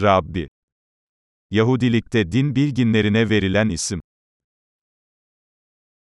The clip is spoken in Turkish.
Rabbi. Yahudilikte din bilginlerine verilen isim.